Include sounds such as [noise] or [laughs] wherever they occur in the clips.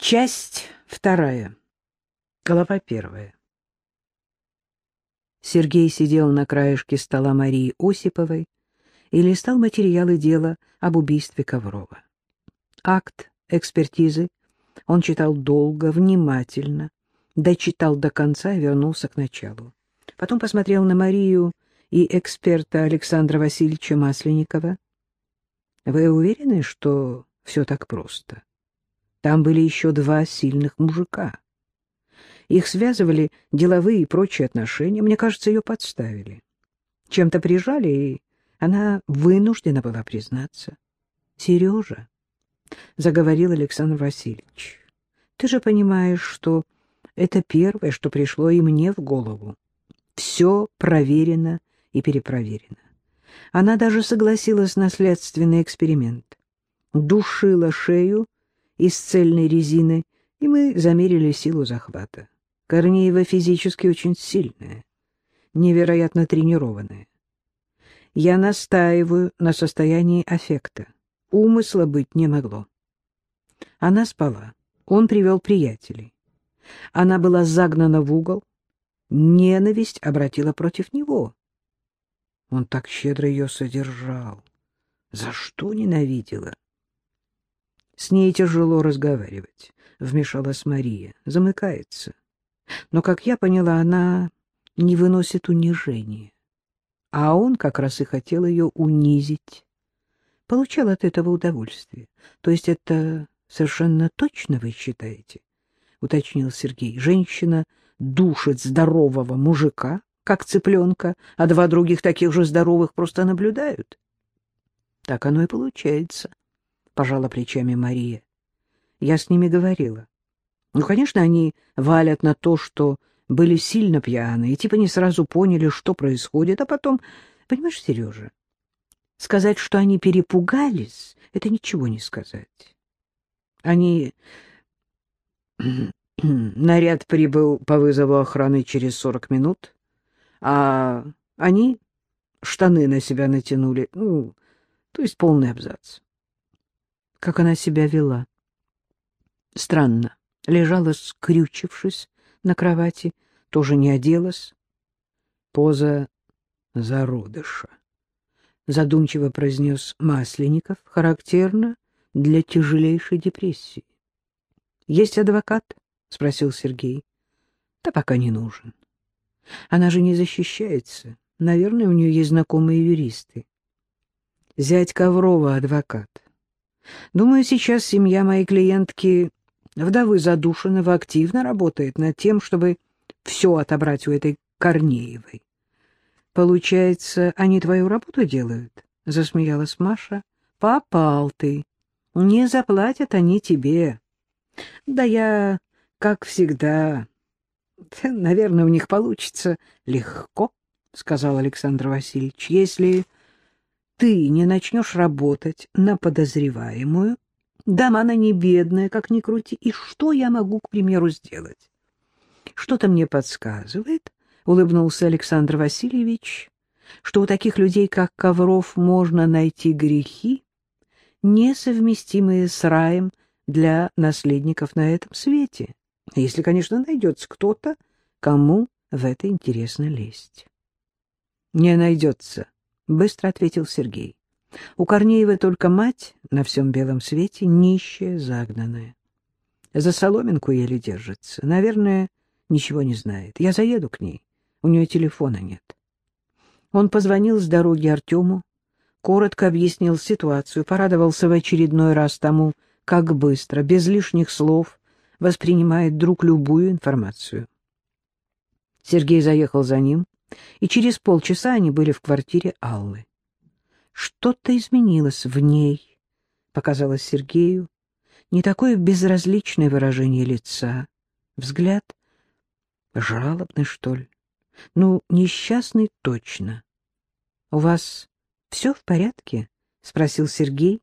Часть вторая. Глава первая. Сергей сидел на краешке стола Марии Осиповой и листал материалы дела об убийстве Коврова. Акт экспертизы он читал долго, внимательно, дочитал до конца и вернулся к началу. Потом посмотрел на Марию и эксперта Александра Васильевича Масленникова. «Вы уверены, что все так просто?» Там были еще два сильных мужика. Их связывали деловые и прочие отношения. Мне кажется, ее подставили. Чем-то прижали, и она вынуждена была признаться. — Сережа, — заговорил Александр Васильевич, — ты же понимаешь, что это первое, что пришло и мне в голову. Все проверено и перепроверено. Она даже согласилась на следственный эксперимент. Душила шею из цельной резины, и мы замерили силу захвата. Корнеева физически очень сильная, невероятно тренированная. Я настаиваю на состоянии аффекта. Умысла быть не могло. Она спала. Он привел приятелей. Она была загнана в угол. Ненависть обратила против него. Он так щедро ее содержал. За что ненавидела? С ней тяжело разговаривать, — вмешалась Мария. Замыкается. Но, как я поняла, она не выносит унижения. А он как раз и хотел ее унизить. Получал от этого удовольствие. То есть это совершенно точно вы считаете? — уточнил Сергей. Женщина душит здорового мужика, как цыпленка, а два других таких же здоровых просто наблюдают. Так оно и получается. — пожала плечами Мария. Я с ними говорила. Ну, конечно, они валят на то, что были сильно пьяны, и типа не сразу поняли, что происходит, а потом... Понимаешь, Сережа, сказать, что они перепугались, это ничего не сказать. Они... [clears throat] Наряд прибыл по вызову охраны через сорок минут, а они штаны на себя натянули, ну, то есть полный абзац как она себя вела. Странно. Лежала, скрючившись на кровати, тоже не оделась. Поза зародыша. Задумчиво произнес Масленников, характерно для тяжелейшей депрессии. — Есть адвокат? — спросил Сергей. — Да пока не нужен. Она же не защищается. Наверное, у нее есть знакомые юристы. Зять Коврова адвокат. Думаю, сейчас семья моей клиентки, вдовы Задушинова, активно работает над тем, чтобы все отобрать у этой Корнеевой. Получается, они твою работу делают? — засмеялась Маша. — Попал ты. Не заплатят они тебе. Да я, как всегда... [laughs] Наверное, у них получится легко, — сказал Александр Васильевич, — если ты не начнешь работать на подозреваемую, дам она не бедная, как ни крути, и что я могу, к примеру, сделать? Что-то мне подсказывает, — улыбнулся Александр Васильевич, — что у таких людей, как Ковров, можно найти грехи, несовместимые с раем для наследников на этом свете, если, конечно, найдется кто-то, кому в это интересно лезть. — Не найдется, быстро ответил Сергей. У Корнеевой только мать на всем белом свете, нищая, загнанная. За соломинку еле держится. Наверное, ничего не знает. Я заеду к ней. У нее телефона нет. Он позвонил с дороги Артему, коротко объяснил ситуацию, порадовался в очередной раз тому, как быстро, без лишних слов, воспринимает друг любую информацию. Сергей заехал за ним, и через полчаса они были в квартире Аллы. Что-то изменилось в ней, показалось Сергею, не такое безразличное выражение лица, взгляд жалобный, что ли. Ну, несчастный точно. — У вас все в порядке? — спросил Сергей,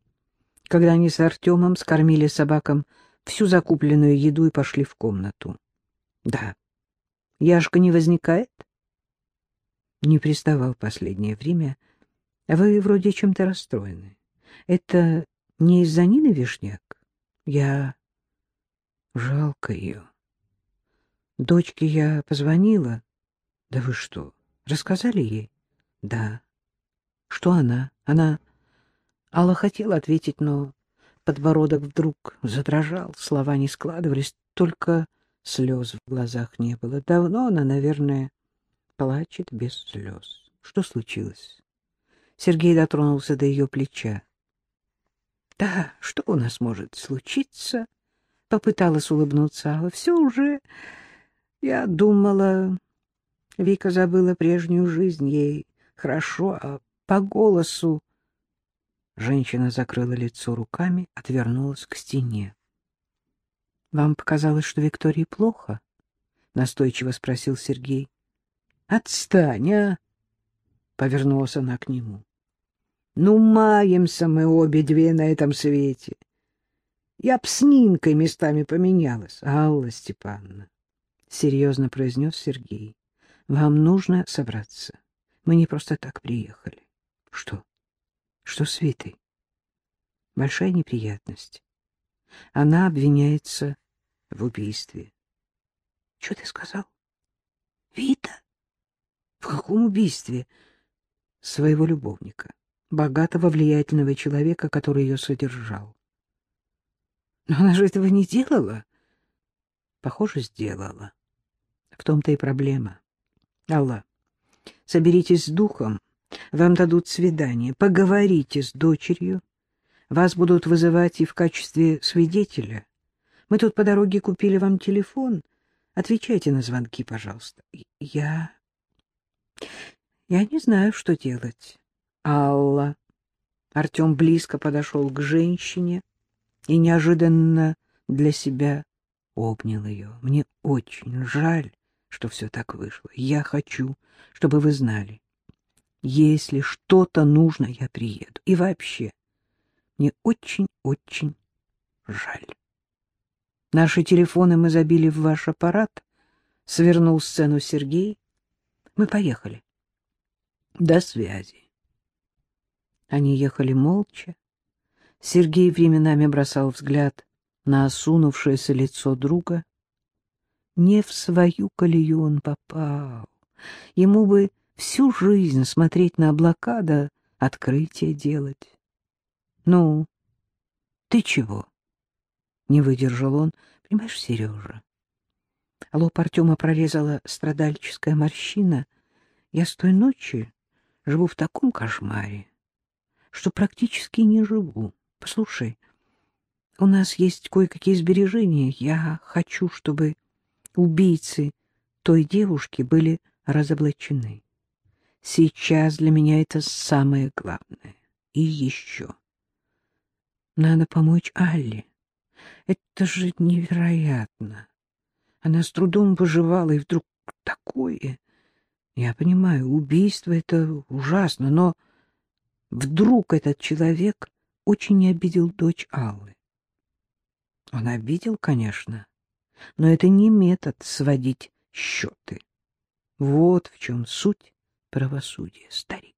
когда они с Артемом скормили собакам всю закупленную еду и пошли в комнату. — Да. — Яшка не возникает? — не приставал последнее время. Вы вроде чем-то расстроены. Это не из-за Нины Вишняк? Я Жалко ее. Дочке я позвонила. Да вы что, рассказали ей? Да. Что она? Она... Алла хотела ответить, но подбородок вдруг задрожал, слова не складывались, только слез в глазах не было. Давно она, наверное, плачет без слез. Что случилось? Сергей дотронулся до ее плеча. — Да, что у нас может случиться? — попыталась улыбнуться Алла. — Все уже... Я думала... Вика забыла прежнюю жизнь, ей хорошо, а по голосу... Женщина закрыла лицо руками, отвернулась к стене. — Вам показалось, что Виктории плохо? — настойчиво спросил Сергей. — Отстань, а! — повернулась она к нему. — Ну, маемся мы обе две на этом свете. Я б с Нинкой местами поменялась, Алла Степановна, — серьезно произнес Сергей. — Вам нужно собраться. Мы не просто так приехали. — Что? Что с Витой? Большая неприятность. Она обвиняется в убийстве. — Что ты сказал? — Вита? В каком убийстве? — Своего любовника, богатого, влиятельного человека, который ее содержал. — Но она же этого не делала? — Похоже, сделала. В том-то и проблема. Алла, соберитесь с духом вам дадут свидание, поговорите с дочерью. Вас будут вызывать и в качестве свидетеля. Мы тут по дороге купили вам телефон. Отвечайте на звонки, пожалуйста. Я... Я не знаю, что делать. Алла. Артем близко подошел к женщине и неожиданно для себя обнял ее. Мне очень жаль, что все так вышло. Я хочу, чтобы вы знали. Если что-то нужно, я приеду. И вообще, мне очень-очень жаль. Наши телефоны мы забили в ваш аппарат. Свернул сцену Сергей. Мы поехали. До связи. Они ехали молча. Сергей временами бросал взгляд на осунувшееся лицо друга. Не в свою колею он попал. Ему бы всю жизнь смотреть на облака да открытие делать. — Ну, ты чего? — не выдержал он. — Понимаешь, Сережа, лоб Артема прорезала страдальческая морщина. Я с той ночи живу в таком кошмаре, что практически не живу. Послушай, у нас есть кое-какие сбережения. Я хочу, чтобы убийцы той девушки были разоблачены. Сейчас для меня это самое главное. И еще. Надо помочь Алле. Это же невероятно. Она с трудом выживала, и вдруг такое. Я понимаю, убийство — это ужасно, но вдруг этот человек очень обидел дочь Аллы. Он обидел, конечно, но это не метод сводить счеты. Вот в чем суть правосудия, старик.